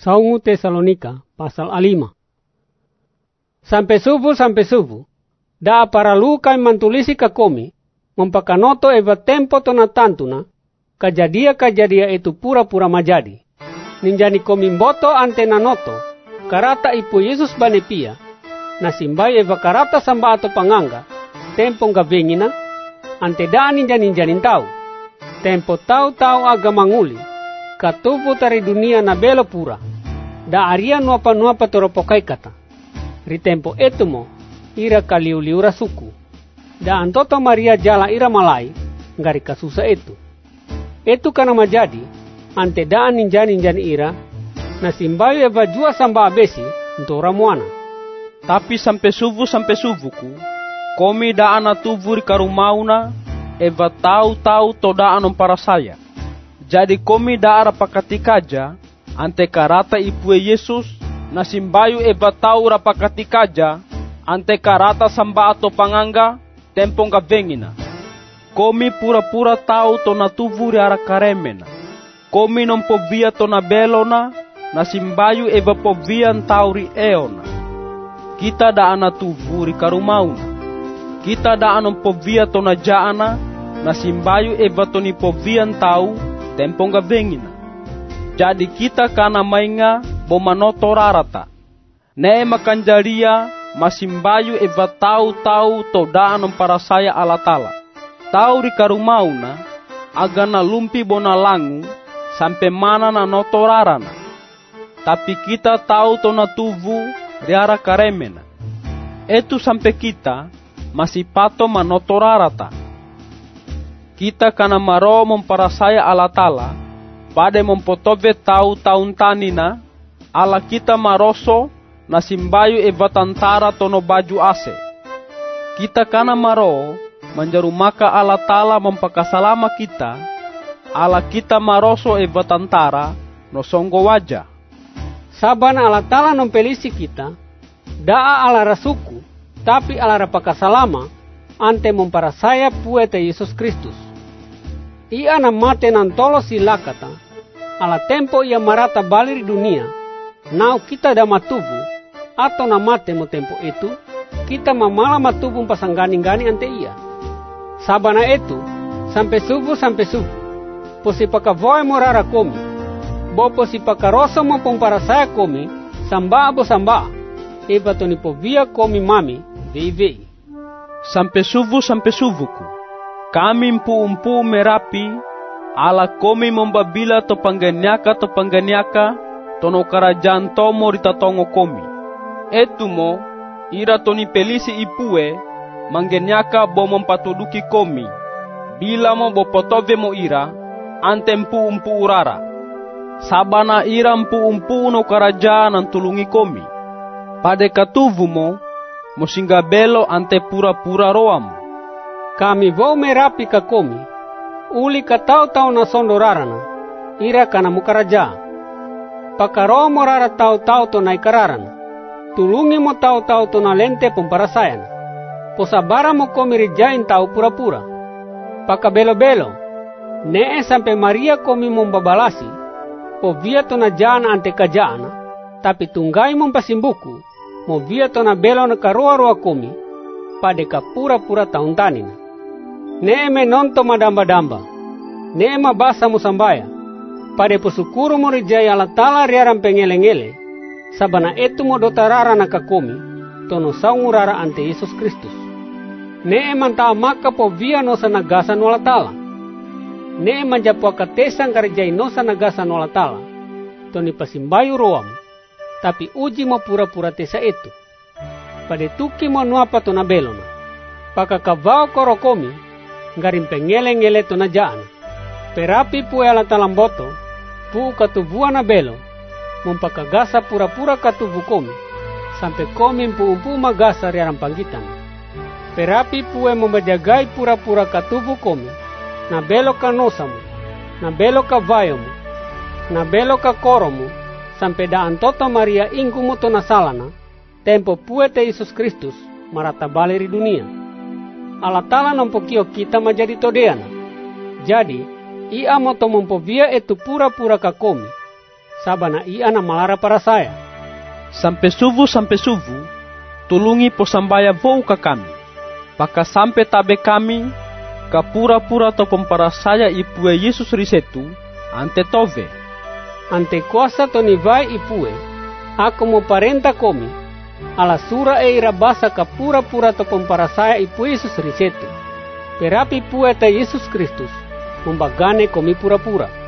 Saungu Tesalonika pasal alima. Sampai subuh sampai subuh, da para luka mantulisi ka komi, mempakanoto eva tempo tona tantuna, kajadia-kajadia itu pura-pura majadi. Ninjani komi mboto ante nanoto, karata ipu Yesus banepia, nasimbai eva karata samba atau panganga, tempo vengina, ante da ninja-ninja tau. Tempo tau-tau agama nguli, katufu tari dunia na belo pura da aria nuapa nuapa kata. Ritempo etumo, ira kaliu-liura suku. Da antoto Maria jala ira malai, ngari kasusa itu. Itu karena majadi, ante daan ninjan-ninjan ira, na eva jua samba abesi, ntora muana. Tapi sampai suvu sampai suvuku, komi daana tuvuri karumauna, eva tahu-tahu to daan para saya. Jadi komi daara pakatikaja, ante karata ipue Yesus na simbayu e batau rapakati kaja ante karata samba ato panganga tempong vengina. Komi pura-pura tau to na tuvuri ara karemena. Komi non povia to na belona na simbayu e povia tauri eona. Kita da ana tuvuri karumauna. Kita da anon povia to na jaana na simbayu e ni povia tau tempong vengina. Jadi kita kana mainga bomanoto rarata. Ne makanjaria masimbayu eva tau-tau todaan para saya ala tala. Tau di karumauna agana lumpi bona langu sampai mana na notorarana. Tapi kita tahu tona tuvu riara karemena. Itu sampai kita masih pato manotorarata. Kita kana maro mempara saya ala tala Pade mempotove tau taun tanina, ala kita maroso na simbayu e vatantara tono baju ase. Kita kana maro manjaru maka ala tala mempakasalama kita, ala kita maroso e vatantara no songgo waja. Saban ala tala pelisi kita, daa ala rasuku, tapi ala rapakasalama, ante memparasaya puete Yesus Kristus ia na mate nan tolo silakata, ala tempo ia marata balir dunia, nau kita da matubu, atau na mate mo tempo itu, kita mamala matubu pasanggani-gani ante ia. Sabana itu, sampai subuh sampai subuh, posi pakavoy morara komi, bo posi pakarosa mo para saya komi, samba abo samba, eba toni po via komi mami, vei vei. Sampai subuhku kami mpu-mpu merapi, ala komi membabila to panganiaka to panganiaka, tono kerajaan tomo ritatongo komi. Etumo, ira toni pelisi ipue, mangeniaka bo mempatuduki komi. Bila mo bo potove mo ira, ante mpu-mpu urara. Sabana ira mpu-mpu no kerajaan antulungi komi. Pade katuvu mo, mo belo ante pura-pura roamu kami vou merapi ka komi, uli ka tau-tau na sondorarana, ira kana mukaraja. Pakaro mo rara tau-tau to na ikararana, tulungi mo tau-tau to na lente pumparasayan. Posabara mo komi rijain tau pura-pura. Pakabelo-belo, nee sampai Maria komi babalasi, po via to na jana ante kajana, tapi tunggai mo pasimbuku, mo via to na belo na karua-rua komi, pada ka pura-pura taun Neeme nonto madamba-damba. Neema basa musambaya. Pade pusukuru morijaya ala tala riaran pengele-ngele. Sabana etu mo dotarara nakakomi. Tono saungurara ante Yesus Kristus. Neema ta maka po via nosa nagasa no tala. Neema japua katesang karjai nosa nagasa no tala. Toni pasimbayu roam. Tapi uji mo pura-pura tesa itu. Pade tuki mo nuapa to na belona. Paka kavao korokomi garim pengele-ngele to na jaan. Perapi pu ala talamboto, pu katubuan na belo, mumpakagasa pura-pura katubu komi, sampai komi pu-umpu magasa riarang panggitan. Perapi pue membajagai pura-pura katubu komi, na belo ka nosamu, na belo ka vayomu, na belo ka koromu, sampai daan toto Maria ingkumu to tempo pue te Yesus Kristus marata baleri dunia. Allah Ta'ala nampokio kita menjadi todeana. Jadi, ia moto mempovia itu pura-pura kakomi. sabana ia na malara para saya. Sampai suvu sampai suvu, tulungi posambaya vou ka kami. Paka sampai tabe kami, ka pura-pura to para saya ipue Yesus risetu, ante tove. Ante kuasa to ni vai ipue, aku mo parenta komi, ala sura e ira basa ka pura-pura to saya ipue Yesus risetu. Perapi pue ta Yesus Kristus, membagane komi pura-pura.